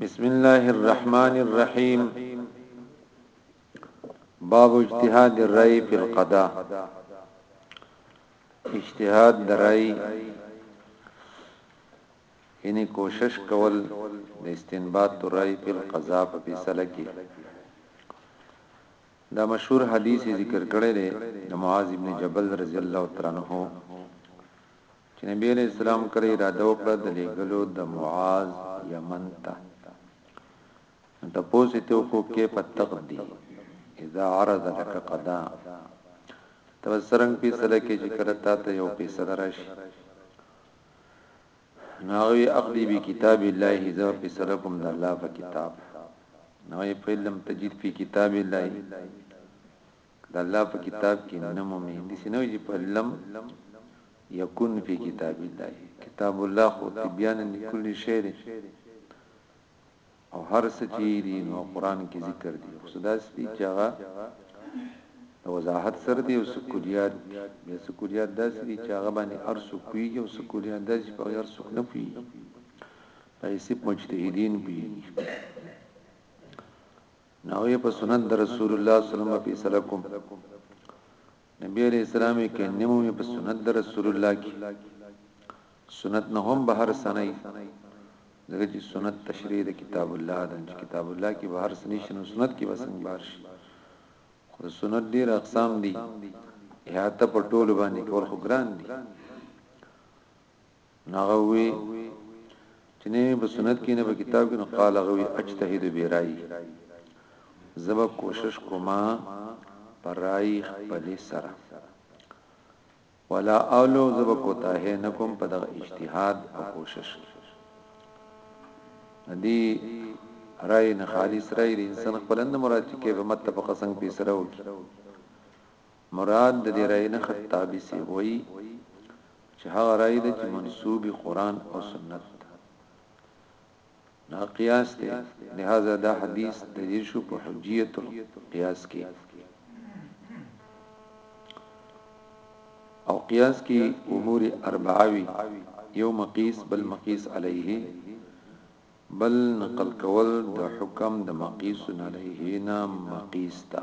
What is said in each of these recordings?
بسم الله الرحمن الرحيم باب اجتهاد الرأي في القضاء اجتهاد درای یعنی کوشش کول د استنباط الرای فی القضاء په فیصله کی دا مشهور حدیث یې ذکر کړی دی د معاذ ابن جبل رضی الله تعالی عنہ چې نبی علیہ السلام کړی اراده وکړه د لګلو د معاذ یمن ته ته پوسې ته کو کې پتق دی اذا عرض لك قضاء تو سرنګ فیصله کې چې کړه تا ته یو فیصله راشي نو هغه وی اقضی بی کتاب الله زه فیصله کوم د الله په کتاب نو یې په لم تجید فی کتاب الله د الله په کتاب کې نه مومي د سينو چې په لم یکون فی کتاب الله کتاب الله خو تبیان لكل شی او هر څه چی دی نو قران کی ذکر دی خو څه داسی دی چی هغه د وضاحت سره دی او څه کلیات دی بیا څه کلیات داسی دی چی هغه باندې هر څوک پوهیږي او څه کلیات داسی چی په هغه هر څوک نه پوهیږي په هیڅ مجتهدین پوهیږي نو یې په سنت د رسول الله صلی الله علیه وسلم په سره کوم نبی علیه السلام کې نیمو می په سنت در رسول الله کی سنت نه هم بهر سنای دغه چې سنت تشریح د کتاب الله د کتاب الله کې بهر سنې شنو سنت کې وسنګ بار شي خو سنت ډیر اقسام دي احاطه په ټولو باندې کول خو ګران دي نو هغه ووی چې نه مې په سنت کې نه په کتاب کې نو قال هغه وی اجتهد برای زبا کوشش کوما پر رای خپل سره ولا اولو زبا کوتاه نکم په دغه اجتهاد او کوشش کې دی رای نه خالص رای د انسان خپل نه مراد چې کیف متفق څنګه پیسره وکي مراد د دې رأی نه خطابي صیب وایي چې هغه رأی ده چې منسوب یې قرآن او سنت ته دا قیاس دی لهذا دا حدیث دلیل شو په حجیت القیاس کې او قیاس کې امور اربعه وی یو مقیس بل مقیس علیه بل نقل کول د حکم د مقیس علیه نه مقیس تا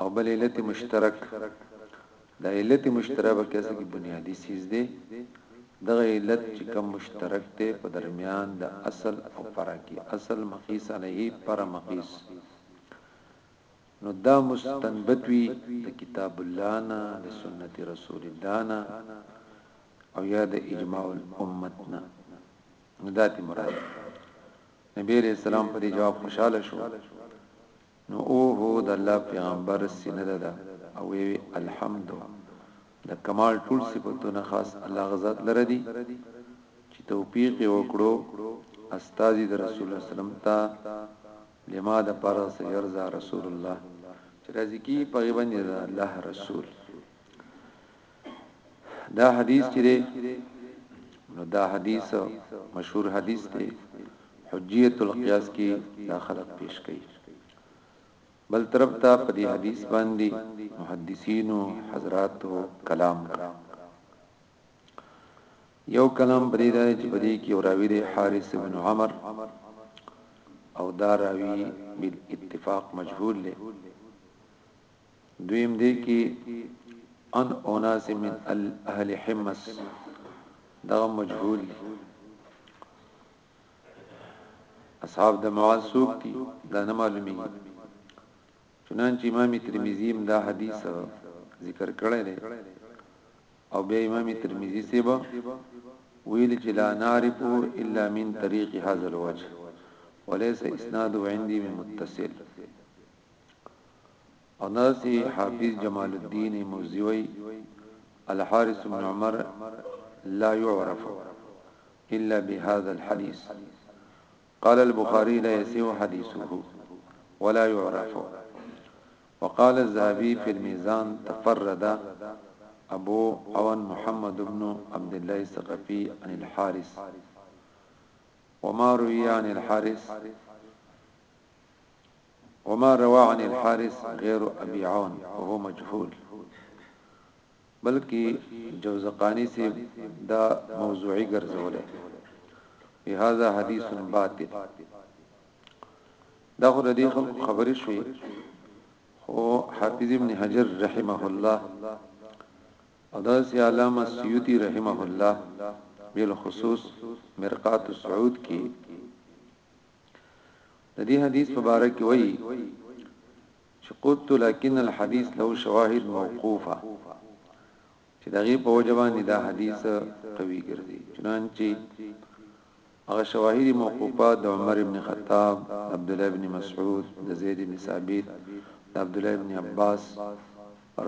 او بل علت مشترک دا علت مشترک په کیسه کې بنیادی سیز دی دغه علت چې کوم مشترک دی په درمیان د اصل او فرع کې اصل مقیس علیه پر مقیس نو دا مستنبت وی د کتاب الله نه د سنت رسول الله نه او یا د اجماع الامت نه ذات مراد نبی علیہ السلام په دې جواب خوشاله شو نو اوهو د الله پیغمبر سینه ده ده او وی وی الحمد د کمال ټول صفتونه خاص الله هغه ذات لره دی چی توفیق یې وکړو استازی د رسول الله سلام ته لما د پاره سیرزا رسول الله چی راضی کی په غیبنی الله رسول دا حدیث چې دی نو دا حدیث مشهور حدیث دی حجیت القیاس کې دا خلق پیش کړي بل طرف ته په دې حدیث باندې محدثینو حضراتو کلام کړه یو کلام بری دا چې بری کې اوراوی دی حارث بن عمر او دا راوی بال اتفاق مجهول له دویم دې کې ان اناس من اهل حمص دغه مجهول دی اصحاب د معاذ سوق دي دا نه معلومي چنانچه امام ترمذی هم دا حدیث ذکر کړی دی او بیا امام ترمذی سیبا ویل چې لا نعرف الا من طریق هذا الوجه وليس اسناد عندي من متصل اناسی حافظ جمال الدین موزیوی الحارث بن عمر لا يعرف إلا بهذا الحديث قال البخاري لا يسيء حديثه ولا يعرف وقال الذهبي في الميزان تفرد أبو أون محمد بن عبد الله الثقفي عن الحارس وما روي عن الحارس وما روى عن الحارث غير ابي عون وهو مجهول بلکې جوزقاني سي دا موضوعي ګرځولې بهذا حديث باطل دا خو دې خلکو خبرې شوې خو حافظ ابن حجر رحمه الله او دا سي علامه سيوطي رحمه الله بالخصوص مرقات السعود کې د دې حدیث په باره کې وایي چې قلت لكن الحديث له شواهد موقوفه چې دغه په وجبان دا حدیث قوي ګرځي چنانچه هغه شواهد موقوفه د عمر ابن خطاب عبد الله ابن مسعود د زید بن ثابت د عبد الله ابن عباس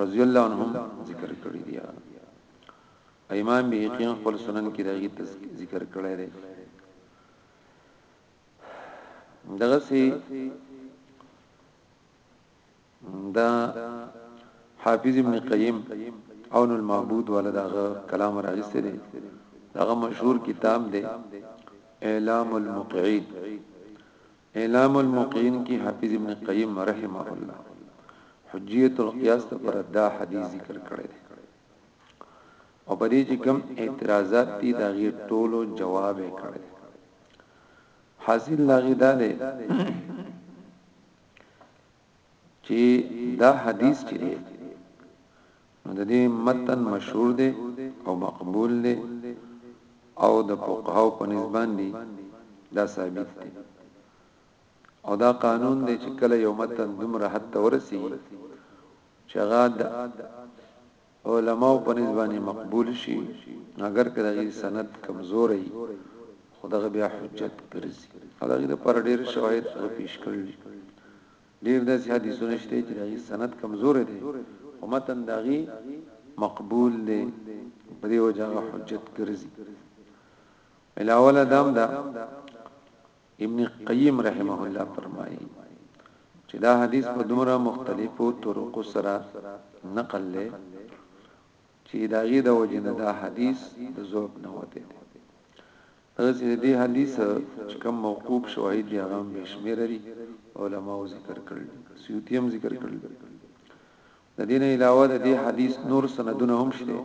رضی الله عنهم ذکر کړی دی امام بیقین خپل سنن کې دغه ذکر کړی دی دغه سي دا حافظ ابن قیم عون المعبود ولا دا کلام راغسته دي هغه مشهور کتاب دی اعلام المقعين اعلام المقعين کې حافظ ابن قیم رحمه الله حجیت القیاس پر دا حدیث ذکر کړی دی او په دې چې کوم اعتراضات دي دا غي ټولو جواب کړي حاصل لاغي دا دی چې دا حدیث چې دی نو د دې متن مشهور دی او مقبول دی او د فقهاو په نسبان دی دا ثابت دی او دا قانون دی چې کله یو متن دومره حد ته ورسیږي چې هغه د علماو په نس باندې مقبول شي اګر که د هغوی سند کمزوری وي خو دغه بیا حجت ګرځي او د هغوی لپاره ډېر شواهد هغه پېش کړي دي ډېر داسې حدیثونه شته چې د هغوی سند کمزوری دی خو متن د هغوی مقبول دی په دې وجه هغه حجت ګرځي الاوله دام دا ابن قیم رحمه الله فرمایي چې دا حدیث په دومره مختلفو طرقو سره نقل لې چې دا غي د وجنه دا حدیث د ذوب نه وته دي اسی دې حدیث چې کوم موقوف شواهد دی هغه بشمیر دي علماو ذکر کړل سیوطی هم ذکر کړل د دې نه علاوه د دې حدیث نور سندونه هم شته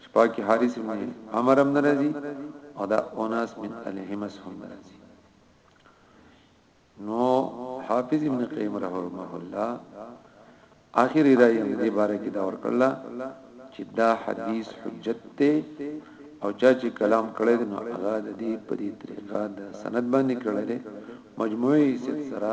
چې پاکي حارث بن عمر هم ناراضي او دا اوناس من الهمس هم ناراضي نو حافظ ابن قیم رحمه الله اخر رائے هم دې باره کې دا ورکړل چې دا حدیث حجت ته او چا چې کلام کړی نو هغه د دې په دې طریقه د سند باندې کړی دی مجموعي سلسله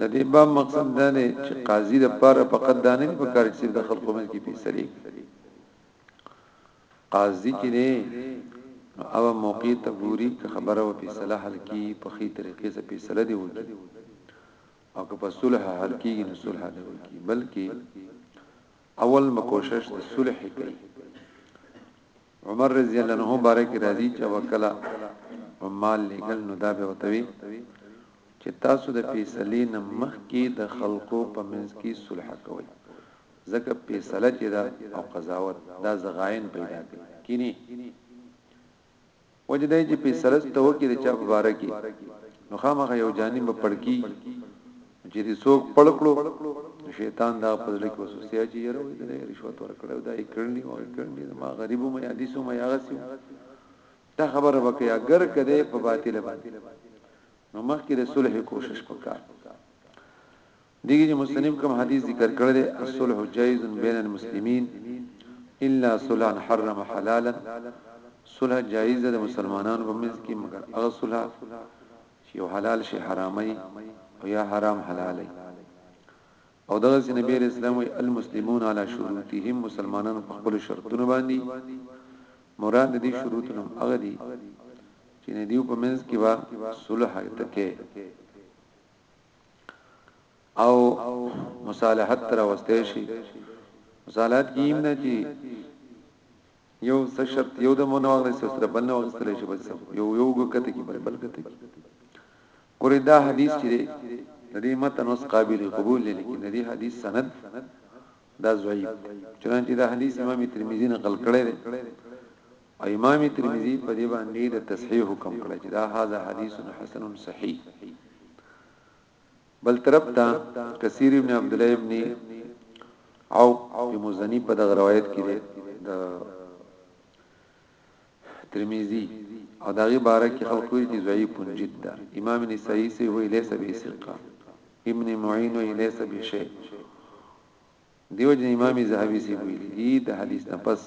د دې باب مقصد دا دی چې قاضي د پاره فقط دانه په کار کې د خلکو مې کې فیصله قاضي چې دی او موقع ته ګوري خبره او فیصله حل کی په خې طریقې سره فیصله دی وکړي او که په صلح حل کیږي نو صلح نه وکي بلکې اول مکوشش د صلح کوي عمر رضی الله عنه بارک راضی چې وکلا عمال لګل نو دا به وتوي چې تاسو د فیصلې نه مخکې د خلقو په منځ کې صلح کوئ ځکه فیصله چې دا او قضاوت دا زغاین پیدا کوي کینی وجه دای چې په سرست ته وکړي د چا په باره کې نو خامخ یو جانب په پړکی چې دې څوک پړکړو شیطان دا په ځل کې وسوسه چې یره وې دې رشوت ورکړو دا یې کړنی او کړنی ما غریبو مې حدیثو مې هغه سي دا خبره وکي اگر کده په باطل باندې نو مخکې د صلح کوشش وکړه دې کې چې مصنف کوم حدیث ذکر کړی دی، الصلح جائز بین المسلمین الا صلحا حرم حلالا، صلح جائز ده د مسلمانانو په منځ کې مګر هغه صلح چې یو حلال شی حراموي او یا حرام حلالوي. او دغسې نبی علیه السلام وايي، المسلمون علی شروطهم، مسلمانان په خپلو شرطونو باندې دي، مراد د دې شروط نه هم هغه دي چې د دوی په منځ کې به صلح تکې. او مصالحت ته راوستي شي مصالحت کې هم نه چې یو څه شرط یو د مونږ واغلی سو سره بل نه واغستل شي بس یو یو ګکته کې بل بل کته کې ګورې دا حدیث چې دی د دې متن اوس قابل قبول دی لیکن د دې حدیث سند دا ضعیف چنانچې دا حدیث امام ترمذی نقل کړی دی او امام ترمذي په دې باندې د تصحيح حکم کړی چې دا هاذا حديث حسن صحيح بل طرف ته کثیر ابن عبد الله ابن او مزنی په دغه روایت کې دی د ترمذی او دغه باره کې خلق ویل چې ضعیف جدا امام نسائی سے وی لیس به ثقه ابن معین وی لیس به شی دیو جن امام زهبی سی ویلی دی د حدیث نه پس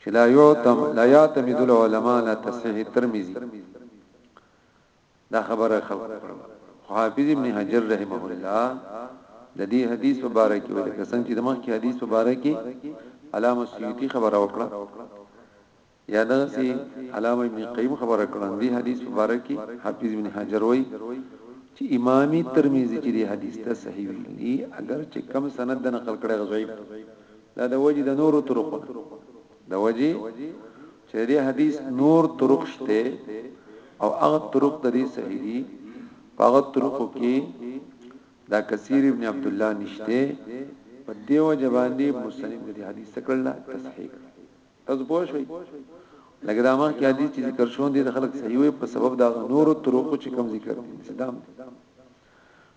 چې لا یعتم لا یعتمد العلماء لا تصحیح ترمذی دا خبره حافظ ابن حجر رحمه الله د دې حدیث مبارک او د څنګه چې د مخکې حدیث مبارک علامه سیوطی خبره وکړه یا دغسې علامه ابن قیم خبره کړه نو دې حدیث په باره کې حافظ ابن حجر وایي چې امام ترمذی چې دې حدیث ته صحیح ویلي اگر چې کم سند د نقل کړي غزویب دا د وجه د نورو طرق د وجه چې دې حدیث نور طرق شته او هغه طرق د دې صحیح دي هغه طرق کې دا کثیر ابن عبد الله نشته په دیو جبان دی مستند دې حدیث کړل تصحیح تاسو پوه شئ لکه دا ما کې حدیث چې ذکر شوی دی د خلک صحیح وي په سبب دا نور طرق چې کم ذکر دي صدام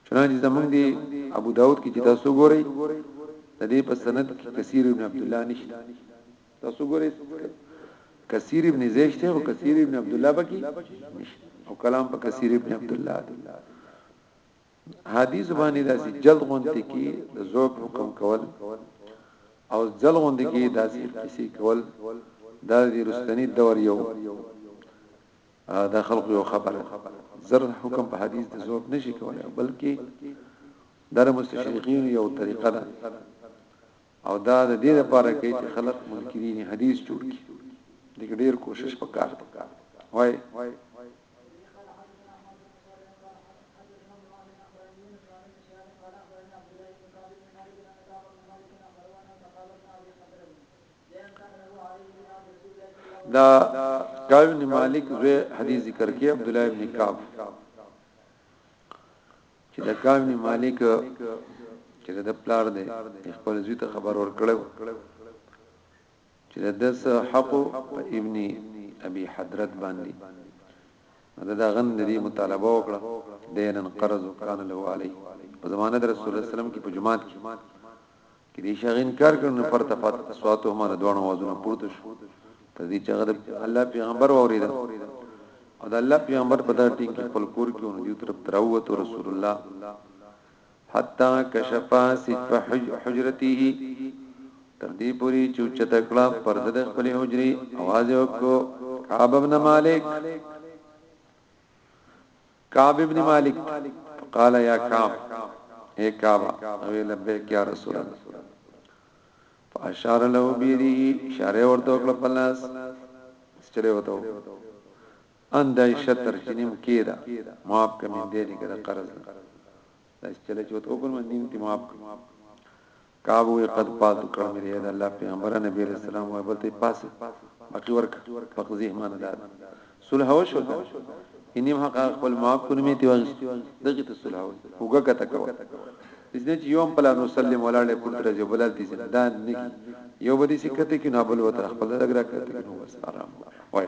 چنانچه زمونږ دی ابو داود کې چې تاسو ګورئ د دې په سند کې کثیر ابن عبد الله نشته تاسو ګورئ کثیر ابن زید شته او کثیر ابن عبد الله بکی او کلام په کثیر ابن عبد الله دی حدیث باندې داسې جلد غونته کې د ذوب حکم کول او جلد غونته کې داسې کیسې کول دا د رستنی دور یو دا خلق یو خبره زر حکم په حدیث د ذوب نشي کولای بلکې در مستشرقین یو طریقه ده او دا د دې لپاره کې چې خلق منکرین حدیث جوړ کړي د ډیر کوشش وکړ وای دا کعب بن مالک زوی حدیث ذکر کې عبد الله بن کعب چې دا کعب بن مالک چې د پلار دی خپل زوی ته خبر ورکړو چې د ده څه حق و په ابن ابي حدرد باندي نو ده د هغه نه د دې مطالبه وکړه دينا قرض کان له علي په زمانه د رسول الله سلام کې په جماعت کې کې دې شغ انکار کړ نو پر تفات اصواتو هم د دوه وازونه پورته شو تر دې چې هغه د الله پیغمبر وریدا او د الله پیغمبر په دغه ټینګ کې خپل کور کې ونو دې طرف تراوت رسول الله حتی کشف سقف حجرته تر دې پوري چې چته کړه پرده د خپل حجري आवाज وکړو کعب ابن مالک کعب ابن مالک قال یا کعب اے کعب او لبیک یا رسول الله فاشار له بیره اشاره ورته کړ پلاس چلے وته ان دا یې شرط تر شنیم کې ده معاف که من دې لکه د قرض نه دا چې چله چوت وکړ من دین تی معاف کړ کعب وی قد پاتو کړ مې دې الله پیغمبر نبی علیہ السلام وای بلته پاس باقی ورک فقزه مان ده صلح وشو انیم حق خپل معاف کړ مې تی وای دغه ته صلح وګه کته کو اسنه چې یوم پلا نو سلم ولاله پر درځي بلال دي زندان نګي یو بدی سکته کې نابل وتر خپل دغه راکته کې نو بس آرام وای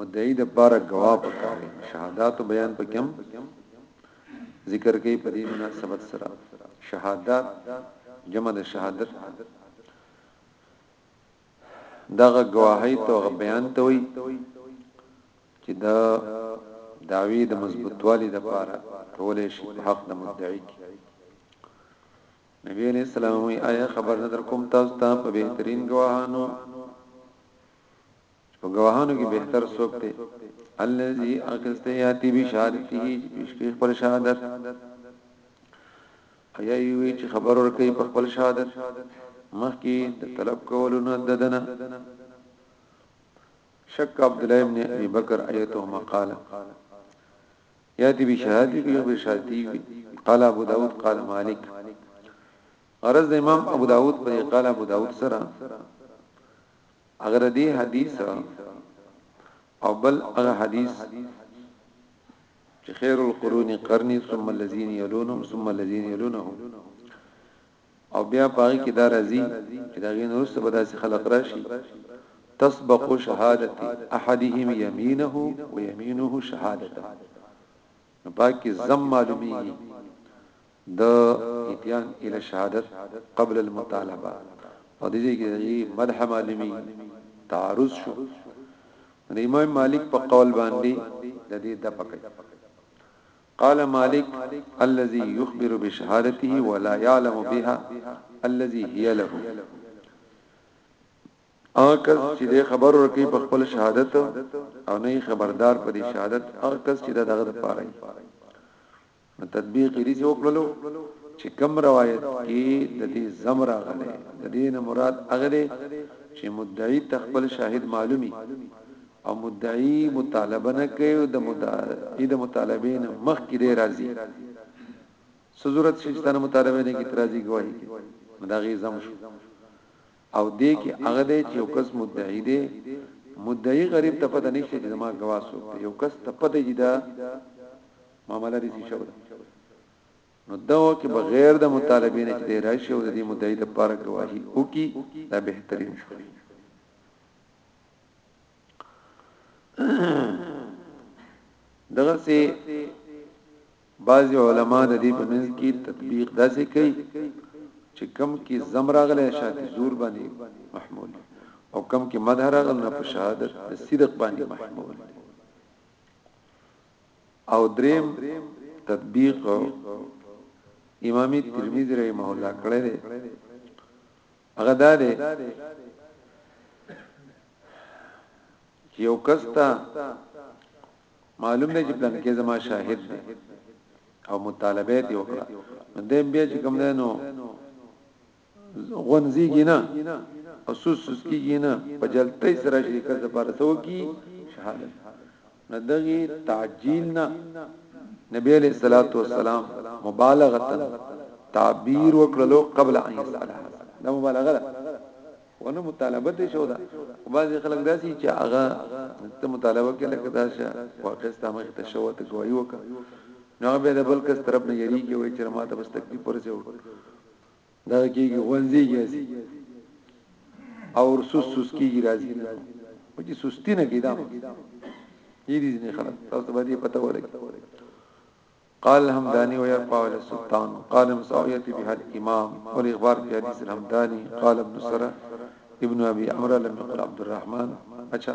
مدعی د پاره گواه پکار دی شهادت او بیان پکې هم ذکر کوي په دې مناسبت سره شهادت جمع د شهادت دغه گواهی ته غ بیان ته وي چې دا داوی د مضبوطوالي د پاره کولې شي په حق د مدعی کې نبی علیہ السلام وی آیا خبر ندر کوم تاسو ته په بهترین گواهانو چې په ګواهانو کې بهتر څوک دی الذي اخسته یاتی بشارته پیشکیش پر شهادت ایا یوی چې خبر ورکړي په خپل شهادت مخکې د طلب کولو نه ددنه شک عبد الله ابن ابي بکر ايته مقاله ياتي بشهادتي بي بشهادتي قال ابو داود قال مالك غرض امام ابو داود پر قال ابو داود سره هغه د دې حدیث او بل هغه حدیث چې خیر القرون قرنی ثم الذين يلونهم ثم الذين يلونهم او بیا پای کې دا راځي چې دا غین ورسته به داسې خلق راشي تسبق شهادت احدهم يمينه ويمينه شهادته نو پاکي زم معلومي د اتيان الى الشهادت قبل المطالبه په دې ځای کې د دې مدح معلوميږي تعارض شو د امام مالک په قول باندې د دې د پکې قال مالك الذي يخبر بشهادته ولا يعلم بها الذي هي له اکس چې د خبر ورکی په خپل شهادت او نه خبردار په دې شهادت اکس چې دغه د پاره نو تطبیق یې دې وکړلو چې کم روایت کې د دې زم راغلی د دې نه مراد هغه دی چې مدعی تخپل شاهد معلومي او مدعی مطالبه نه کوي او د مدعی د مطالبې نه مخ کې دی راځي سزورت شي چې د مطالبې نه کې ترازی گواهی کې دا غي زم شو او دې کې هغه دی چې یو کس مدعی دی مدعی غریب ته پته نشته چې ما گواسو یو کس ته پته جدا معامله دې شو ده نو دغه کې بغیر د مطالبې نه چې راشي او د دې مدعي د پاره گواهی او کی دا بهترین شو دغه سي بعض علما د دې په منځ کې تطبیق داسې کوي چې کم کې زم راغله شاته زور باندې محمول او کم کې مدح راغله په شهادت صدق باندې محمول او دریم تطبیق امام ترمذی رحمه الله کړی دی هغه دا دی چې یو کس ته معلوم دی چې پلان کې زما شاهد دی او مطالبه دی وکړه نو دیم بیا چې کوم دی نو غونځيږي نه او سوس سوس کیږي نه په جلتۍ سره شرکت لپاره سو کی شهادت نه دغه تعجیل نه نبی علیہ الصلوۃ والسلام مبالغه تعبیر وکړلو قبل ان یسالها دا مبالغه ده ونه مطالبه دي شو دا بعض خلک داسي چې هغه ته مطالبه کې لکه دا شه واقع استعمال ته شو ته گواہی وکړه نو به د بل کس طرف نه یری کې وای چې ما ته بس تکلیف ورسېو دا کېږي غونځيږي او سوس سوس کېږي راځي او چې سستی نه کېدا یی دې نه خلک تاسو باندې پته ولګي قال الحمداني ويرفع السلطان قال مساويتي بها الامام والاخبار في حديث الحمداني قال ابن سرى ابن ابي امر لم يقل عبد الرحمن اچھا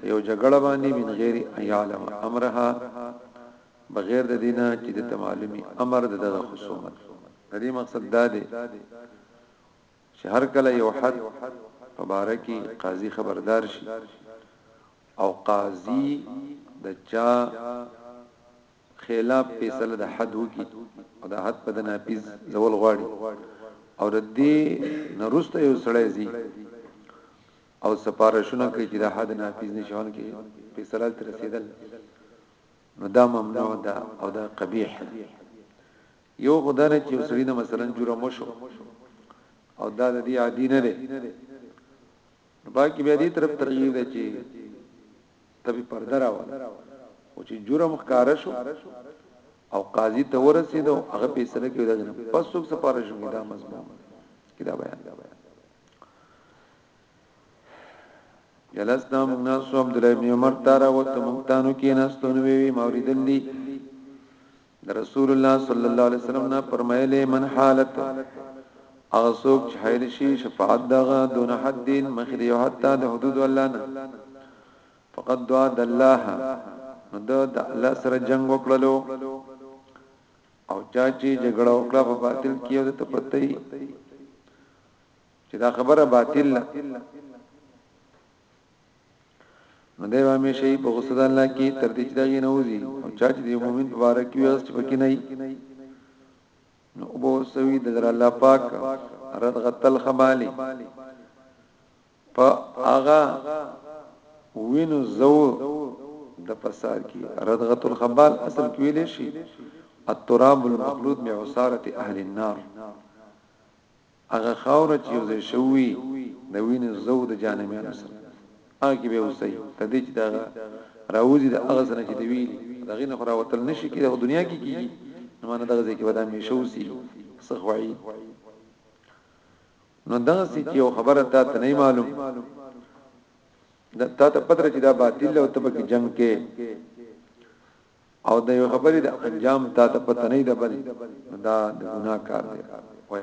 په یو جګړه باندې من غیر ان یعلم امرها بغیر د دینه چې د معلومي امر د دغه خصومت د دې مقصد دا دی چې هر کله یو حد په باره کې قاضي خبردار شي او قاضي د چا خلاف فیصله د حد وکي او د حد په ناپیز زول غواړي او د دې نرسته یو سړی زی او سفارشونه کوي چې د حد نافذ نشي هون کې فیصله تر رسیدل نو دا ممنوع ده او دا قبیح ده یو خدانه چې وسړي نه مثلا جرم وشو او دا د دې عادي نه ده نو باقي به دې طرف ترغیب ده چې تبي پرده راول او چې جرم ښکار شو او قاضي ته ورسېدو هغه فیصله کوي دا نه پس څوک سپارښت دا مضمون کدا بیان جلسنا موږ ناسو عبد الله ابن عمر تارا وت موږ تانو کې ناستو نو وی موریدل دي رسول الله صلی الله علیه وسلم نه فرمایلی من حالت هغه څوک چې حایل شي شفاعت دغه دون حد دین مخری او حتی د حدود الله نه فقط دعا د الله نو د الله سره جنگ وکړلو او چا چې جګړه وکړه په باطل کې او د تپتې چې دا خبره باطل ده نو دی وامه شي په غصه د الله کې تر دې چې دا یې نوځي او چا چې د مؤمن په بار کې وي چې پکې نه نو ابو سوي د الله پاک رد غتل خمالي په اغا وینو زو د فساد کی ردغت الخبال اصل کې ویل شي التراب المخلوط من عصاره اهل النار هغه خاوره چې یوځای شوې وي د وینې ضو د جانمینو سره هغه کې به اوسي تر دې چې دا راوځي د هغه سره چې دی ویلي دا غینه خو راوتل نشي کېږي د دنیا کې کېږي نو مانه دغه ځکه به دا مې شوسي صخوعي نو دا سې چې یو خبره تا ته نه معلوم دا تا ته پدره چې دا باطل او تبکه جنگ کې او د یو خبرې د انجام تا ته پته نه ده بل دا د ګناه کار دی وای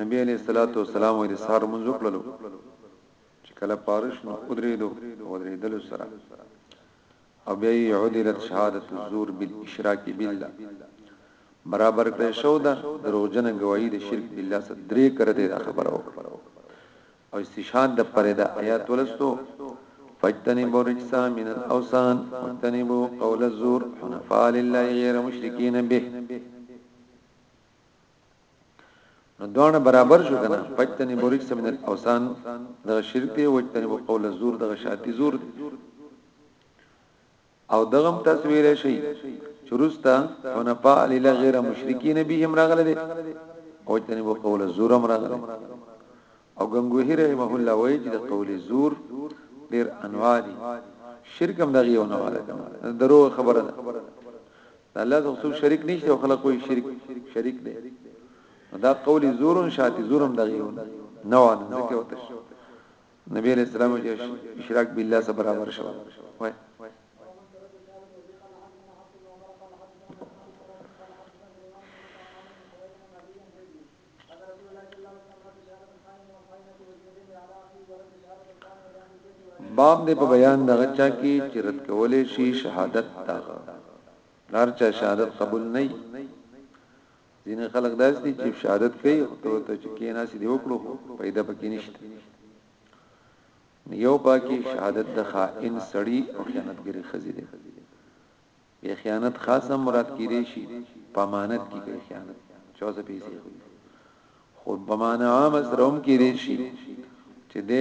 نبی علیه الصلاة والسلام وایي د سهار لمونځ وکړلو چې کله پاره شو نو ودرېدو په ودرېدلو سره او بیا یې عدلت شهادت الزور بالاشراک بالله برابر کړی شو دا دروغجن گواہی د شرک بالله سره درې کرته دا خبره وکړه او استشهاد د پرې دا آیات ولستو فاجتنبوا الرجس من الاوثان واجتنبوا قول الزور حنفاء لله غير مشركين به نو دوانه برابر شو کنه پجتنی بوریک سمن الاوسان د شرک دی وجتنی بو قول زور د شاتی زور دی او دغم تصویر شي چرستا حنفاء لله غیر مشرکین به هم راغله دي او جنب قول زور هم راغله او غنگوهی رحمه الله وایي چې د قول زور ډیر انواع دي شرک هم دغه یو نه واله درو خبره ده د الله سره څوک شریک نشته او خلق کوئی شرک شریک دی دا قول زورن شاتی زورم دغیون نوان ذکر وتش نبی علیہ السلام چې اشراک بالله سره برابر شو وای قال رسول الله صلی الله علیه وسلم رد شهادة الخائن والخائنة واليمين على اخيه ورد شهادة الخائن لاهل البيت واجب باب دې په بیان دغه چا کې چې رد کولې شي شهادت دغه لار چا شهادت قبول نه ځین خلک داس دي چې شهادت کوي او ته چې کې ناس دی وکړو پیدا پکې نشته یو پاکي شهادت د خائن سړی او خیانتګری خزي دی بې خیانت خاص هم مراد کیدای شي په امانت کې بې خیانت چې اوس پیسې خو خو په معنا عام سره هم کیدای شي چې د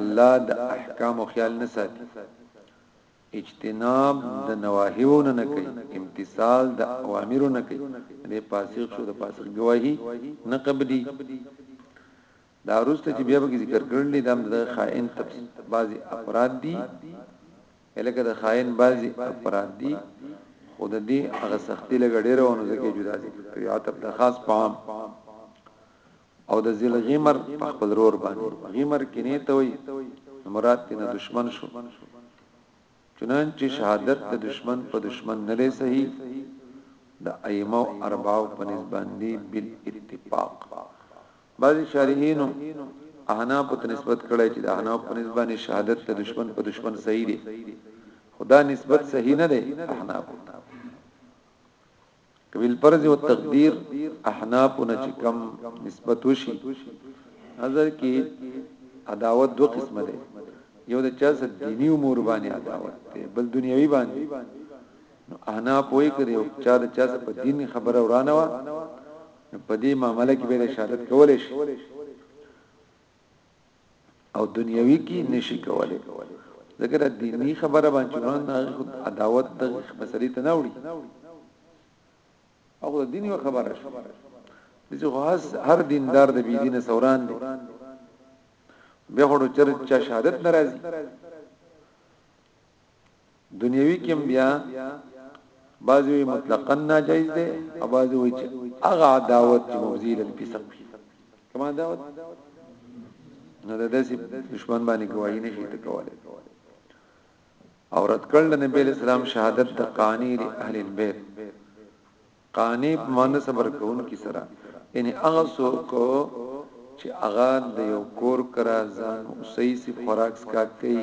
الله د احکام او خیال نه ساتي اجتناب د نواهیونه نه کوي امتثال د اوامرو نه کوي د فاسق شو د فاسق گواهی نه قبلي دا وروسته چې بیا به ذکر کړل دي دا د خائن بعضي افراد دي الکه د خائن بعضي افراد دي خود دې هغه سختي لګ ډېر ونه ځکه جدا ذکر کوي عتب د خاص پام او د ذل غمر په خپل رور باندې غمر کې نه توي مراد تینا دشمن شو چنانچه شهادت د دشمن په دشمن نه دی صحیح، د ائمه اربعو په نزد باندې بالاتفاق، بعضې شارحینو احنافو ته نسبت کړی چې د احنافو په نزد باندې شهادت د دشمن په دشمن صحیح دی، خو دا نسبت صحیح نه دی احنافو ته. قبیل پرځ او تقدیر احناف نه چې کم نسبت وشي نظر کې عداوت دوه قسمه ده یو د چا سره دینی امور باندې عداوت ده بل دنیوي باندې نو انا پوي کړی او چا د چا سره په دین خبره ورانه و په دې معاملې کې به شهادت کول شي او دنیوي کې نشي کولای ځکه د دینی خبره باندې باندې خود عداوت د مسلې ته نه وړي او د دیني خبره شو چې هر دیندار د بی دینه سوران دی به هډو چر چا شهادت ناراضي دنیوي کې بیا بعضی وی مطلقاً ناجایز دی او بعضی وی چې هغه عداوت چې مفضی له فسق کما عداوت نو د داسې دشمن باندې گواہی نشي ته کوله او رد کړل نبی اسلام شهادت د قانی اهل البيت قانع په معنی صبر کوونکی سره یعنی هغه څوک چې هغه د یو کور کرا ځان اوسې سی خوراک سکاک کوي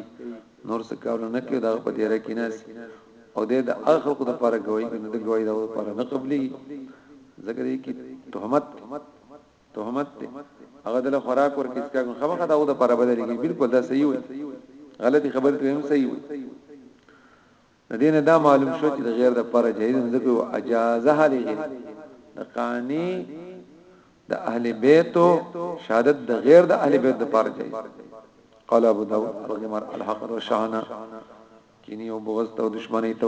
نور څه کارونه نه کوي دا په دیره کې ناس او د اخر کو د پاره گواہی کې د گواہی د پاره نه قبلي ذکر یې کې تهمت تهمت ته هغه د خوراک ورکې سکاک خبره دا او د پاره بدلېږي بالکل دا صحیح وي غلطي خبره ته هم صحیح وي د دې نه دا معلوم شو چې د غیر د پر جهیز ذکر او اجازه لري د قانی د اهل بیت شهادت د غیر د اهل بیت د پر جهیز قال ابو داود الغمر الحق والشهانه کینی او بغض او دشمنی ته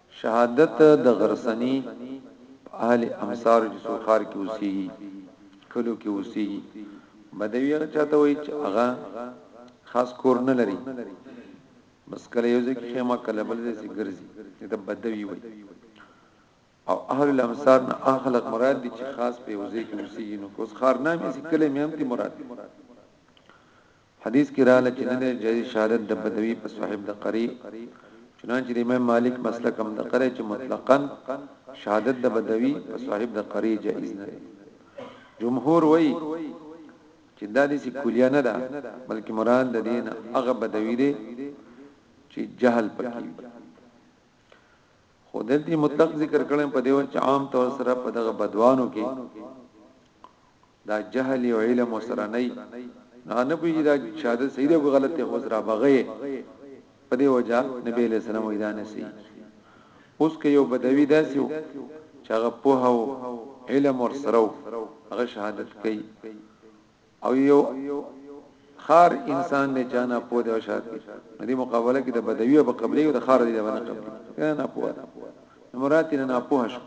شهادت د غرسني په اهل امصارو چې څوک ښار کې اوسېږي، کلو کې اوسېږي، بدوي هغه چا ته وايي چې هغه خاص کور نه لري، بس کله یو ځای کې خیمه، کله بل ځای کې ګرځي، دې ته بدوي وايي. او اهل الامصار نه هغه خلک مراد دي چې خاص په یو ځای کې اوسېږي، نو که اوس ښار نامې شي، کلی مې هم ترې مراد دی. حديث کي راغله چي نه دی جائز شهادت د بدوي په صاحب د قري چنانچه د امام مالک مسلک هم د قري چي مطلقاً شهادت د بدوي په صاحب د قري جائز نه دی جمهور وایي چي دا دي سي کلیه نه ده بلکي مراد د دین هغه بدوي دی چي جهل پکې خو دلته مطلق ذکر کړم په دیو چې عام طور سره په دغه بدوانو کې دا جهل او علم ورسره نه وي نو هغه نه پوهیږي دا شهادت صحیح دی او غلط دی خو اوس را بغه یې په دې وجه نبی علیه السلام وایي دا نه صحیح اوس که یو بدوي داسې و چې هغه پوهه او علم ورسره و هغه شهادت کوي او یو خار انسان نه چانه پوه دی او شهادت کوي نو دې مقابله کې د بدوي او قبلي او د خار دی باندې قبلي نه نه پوهه مراتب نه پوهه شو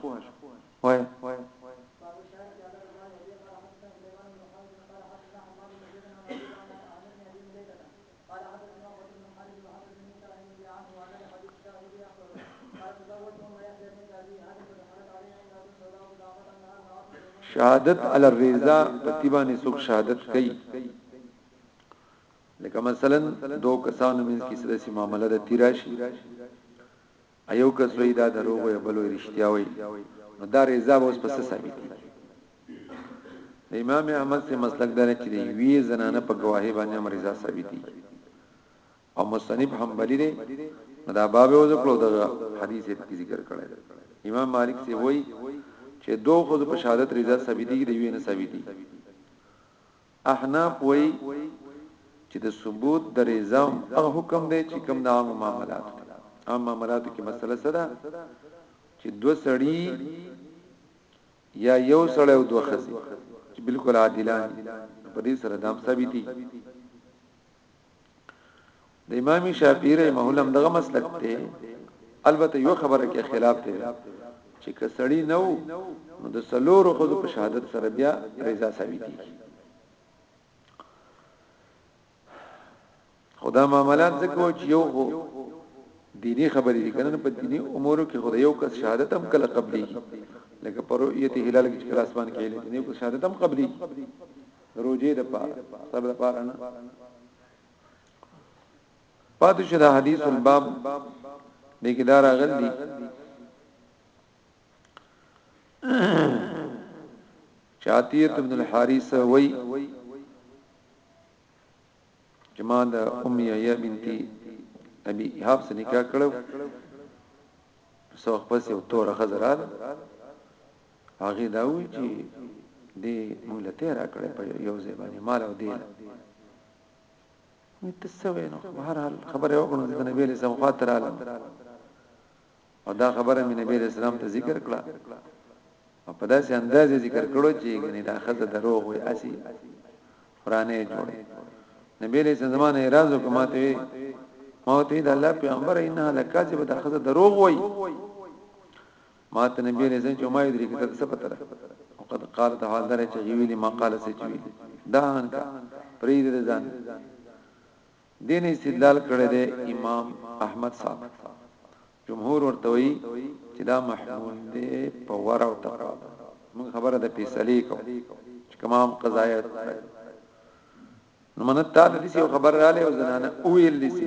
شهادت علی الرضا په تیبانې څوک شهادت کوي لکه مثلا دو کسانو منځ کې سلسي معاملې د تیراشي ایو کس وایی دا دروغ وایی بل وایی رشتیا وایی نو دا رضا به اوس په څه ثابتیږي د امام احمد سے مسلک دره چې دی وی زنانه په گواهی باندې هم رضا ثابتي او مصنف حنبلی دی نو دا باب او ذکر د حدیث په ذکر کړی امام مالک سے وای چې دو خود په شهادت رضا ثابتي دی وی نه ثابتي احناف وایي چې د ثبوت د رزام هغه حکم دی چې کوم د عام معاملاتو دی عام معاملاتو کې مسله څه ده چې دو سړی یا یو سړی او دوه خزي چې بالکل عادلان په دې سره دام ثابتي د امام شافعی رحمه الله دغه مسلک ته البته یو خبره کې خلاف دی چې کسړی نو نو د سلور خود په شهادت سره بیا رضا ثابتي خدا معاملات زکو چې یو هو دینی خبرې دي کنه په دینی امورو کې خدای یو کس شهادت هم کله قبلي لکه پر یته هلال کې خلاص باندې کې لري یو کس شهادت هم قبلي روزي د پاره سب د پاره نه پاتې شو د حدیث الباب د کدار غل دي چاتیه ابن الحارث وای جما د ام یا بنتي ابي ايهاب سره نکاح کړو سو خپل سي تور خزرال هغه دا وی چې دې موږ له تیر کړه په یو ځای باندې مال او دین مې تسوي نو بهر حال خبره وکړو د نبی له سم خاطر عالم او دا خبره مې نبی له سلام ته ذکر کړه او په داسې انداز ذکر کړو چې غني دا خزه دروغ وي اسی پرانه جوړ نبی له زمانه راز حکومته ما ته د الله پیغمبر انها لکاذب دا خزه دروغ وي ماته نبی علیه السلام چې ما ویدرې کې ته څه پته ده او قد قال ته حال دره چې ویلي ما قال سې چې ویلي دا هنکا پرې دې ځان دین استدلال کړی دی امام احمد صاحب جمهور ورته وی چې دا محمول دی په ور او تقوا موږ خبره د فیصله کو چې کمام قضایت نو منت تعالی دې یو خبر را لې او زنانه او یې لسی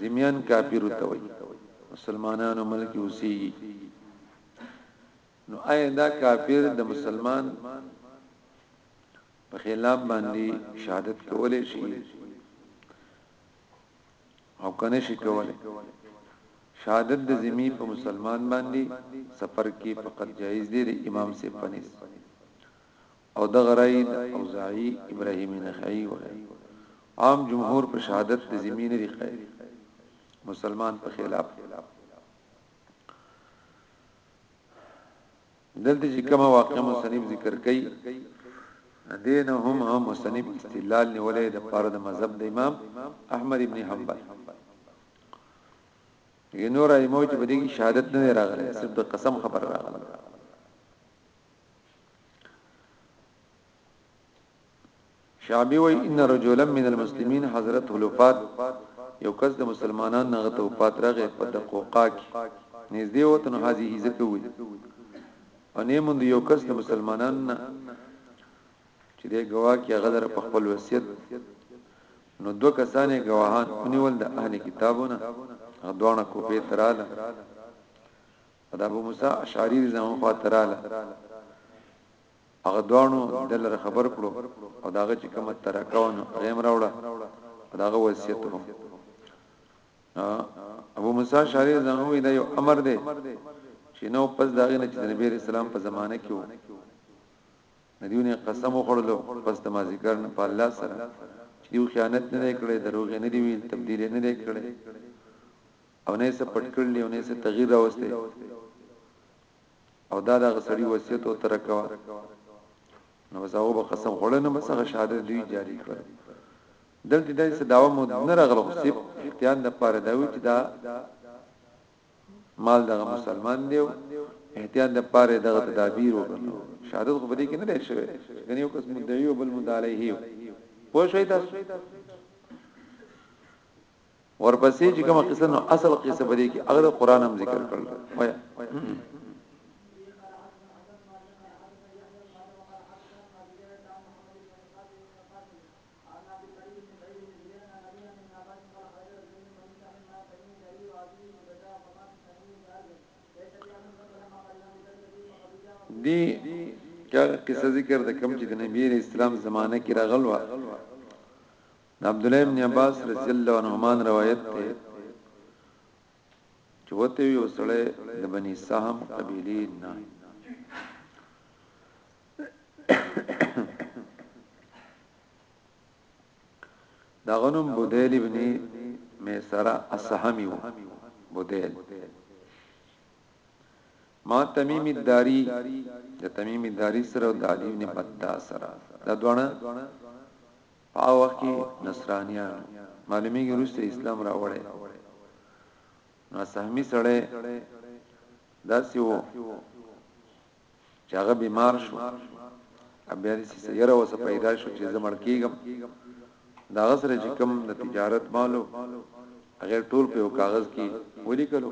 ذمیان کافر ته وي مسلمانانو ملک اوسېږي نو آیا دا کافر د مسلمان په خلاف باندې شهادت کولای شي او کنه شي کولای شهادت د ذمی په مسلمان باندې سفر کې فقط جایز دی د امام سي پنس او دغه رأی د اوزاعي، ابراهيمي نخعي وغيره عام جمهور په شهادت د ذمي نه دي قائل مسلمان په خلاف دلته چې کومه واقع مصنف ذکر کړي دین هم هم مصنف استدلال نیولې د پاره د مذهب د امام احمد ابن حنبل یې نور ایمو چې بده کې شهادت نه راغله صرف د قسم خبر راغله شعبی وی ان رجلا من المسلمین حضرت الوفات یو کس د مسلمانان نه غته وفات راغې په دقوقا کې نږدې وته نو حاجی ځکه وی او نه مونږ یو کس د مسلمانان نه چې د گواه کې غدر په خپل وصیت نو دو کسانې گواهان ونیول د اهل کتابونه غدوانه کوپې تراله د ابو موسی اشعری زمون خواته رااله هغه دوانو دلر خبر کړو او داغه چې کوم ترکاونه غیم راوړه داغه وصیت هم ابو موسی شاری زنوی دا یو امر دی چې نو پس داغه نه چې نبی رسول الله په زمانه کې وو ندیونه قسم وخړلو پس د ما ذکر نه په الله سره چې یو خیانت نه کړي دروغ نه دی ویل تبدیل نه دی کړي او نه یې څه پټ کړلي او نه یې څه تغیر راوستی او دا دغه سړي وصیت او ترکه وه نو بس هغه به قسم خوړل نو بس هغه شهادت دوی جاری کړ دلته دای څه داوا مو نه راغله خو سیب احتیاط د پاره دا وی چې دا مال دغه مسلمان دی احتیاط د پاره دغه تدابیر وکړو شهادت خو بده کې نه دی شوی غنی یو قسم مدعی او بل مدعی علیه پوه شئ تاسو ورپسې چې کومه قصه نو اصل قصه بری کې هغه قران هم ذکر کړل وای دی چې قصه ذکر د کم چې د نبی اسلام زمانه کې راغلوا د عبدالله ابن عباس رضی الله عنهما روایت دی چې وته یو سړی د بنی سهم قبیله نه دا غنم بودیل ابن میسره السهمی و بودیل ما تمیم الداری د تمیم الداری سره او د علی ابن بدا سره دا دوانه په هغه وخت کې نصرانیان معلومیږي وروسته اسلام راوړی نو سهمی سړی داسې وو چې هغه بیمار شو بیا دې سې یره وسه پیدا شو چې زمړ کیګم دا غسره چې کوم د تجارت مالو هغه ټول په کاغذ کې ولیکلو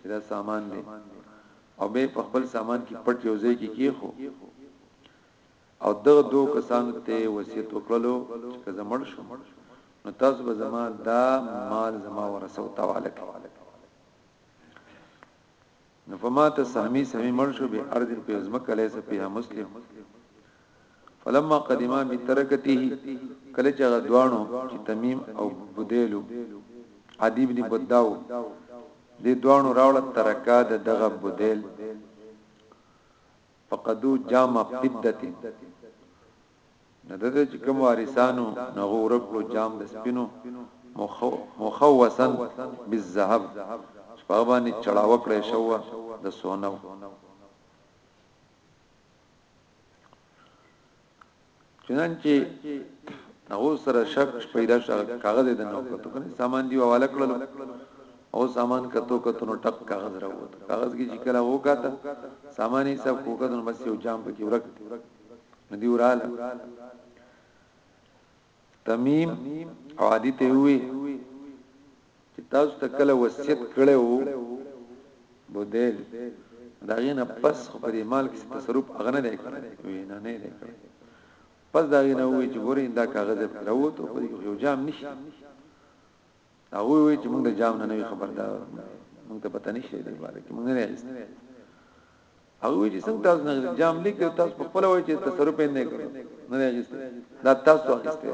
چې دا سامان دی او به په خپل سامان کې پټ یو ځای کې کیخو او دغه دوو کسانو ته يې وصيت وکړلو چې که زه مړ شم نو تاسو به زما دا مال زما ورثو ته حواله کړئ نو فمات سهمي سهمي مړ شو به ارض په ازمکه ليس فيها مسلم فلما قدما بترکته کله چې غدوانو چې تمیم او بدیلو عدی ابن بداو دې دوانو راوړه ترکا د دغه بدیل فقدو جام فدة نو د دې چې کوم وارثانو نه هو ورک کړو جام د سپینو مخوصا بالذهب چې په باندې چړاو کړې شو د سونو چنانچه هغه سره شک پیدا شو کاغذ د نو کتو کنه سامان دی حواله کړل او سامان کتو کتو نو ټک کاغذ راووت کاغذ کې چې کله وکاته سامان یې سب کوکد نو بس یو جام پکې ورک دی ندی وراله تمیم او عادی ته وی چې تاسو ته کله وصیت کړو بودیل دا غینه پس خو په دې مال کې تصرف اغنه نه کړ وینا نه نه کړ پس دا غینه وی چې ګورې دا کاغذ راوته په یو جام نشته هغه وی چې موږ د جام نه نوی خبردار موږ ته پته نشته دی باره کې موږ نه راځي هغه وی چې څنګه تاسو نه جام لیک تاسو په خپل وای چې تصرف نه کړو نه راځي دا تاسو اخیسته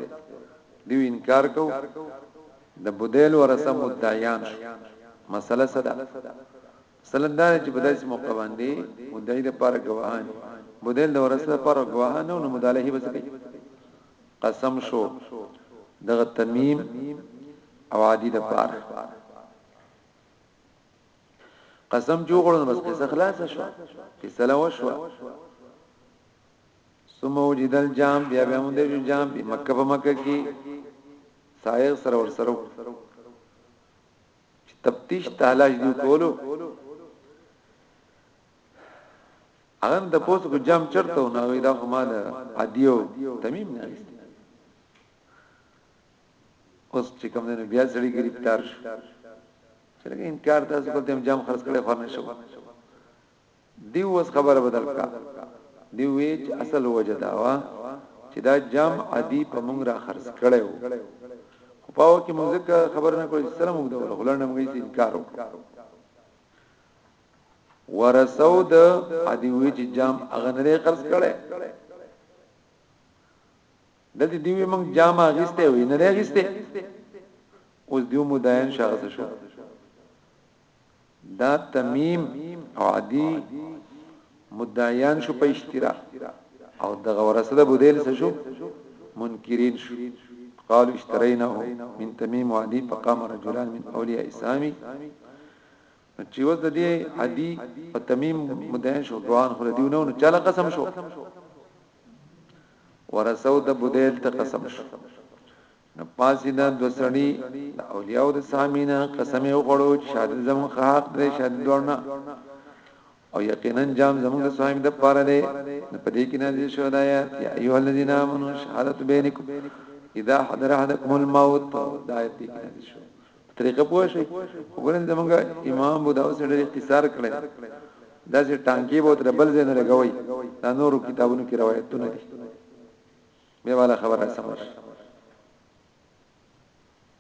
دی انکار کو د بودیل ورسم مدعیان شو مسله صدا سلام دا چې په داسې موقع باندې مدعی د پاره گواهان بودیل د ورسره پر گواهان نو مدالهه بسکې قسم شو دغه تمیم او عادی د پاره قسم جو غړو بس قصه خلاص شو قصه لو شو ثم وجد الجام بیا بیا مونږ د جام په مکه په مکه کې سایغ سره ور سره تفتیش تالاش دی کولو هغه د پوسو کو جام چرته نه وي دا خو مال ادیو تمیم نه وي اوس چې کوم نه بیا سړي گرفتار شو چې لکه انکار تاسو کو تم جام خرڅ کړي خو نه شو دی اوس خبره بدل کا دی وی چې اصل وجه دا وا چې دا جام ادی په مونږ را خرڅ کړي وو خو پاو کې مونږه خبر نه کوي سره مونږ د غلنه مونږ انکار وکړو ورسو د ادي وی چې جام اغنره قرض کړي دلته دی وی موږ جام اغسته وی نه اغسته اوس دیو مداین شخص شو دا تمیم او عدی مدعیان شو په اشتراک او دغه ورسره بودیل څه شو منکرین شو قالوا اشتريناه من تميم وعدي فقام رجلان من اولياء اسامي نو چی وس د دی عدی او تمیم مدین شو دوان خو دیو نو نو چاله قسم شو ورسو د بدیل ته قسم شو نو پاسی دا دو سړی د اولیاء د سامینا قسم یو غړو چې شهادت زمون حق دی شهادت دورنا او یقینا جام زمونږ د صائم د پاره دی نو په دې کې نازل شو دا یا ایه الذین آمنو شهادت بینکم اذا حضر احدکم الموت دا آیت کې نازل شو طریقه پوه شئ وګورئ زمونږ امام ابو داود سره اختصار کړی دا چې ټانکی به تر بل ځای نه لګوي دا نورو کتابونو کې روایتونه دي به والا خبره سمش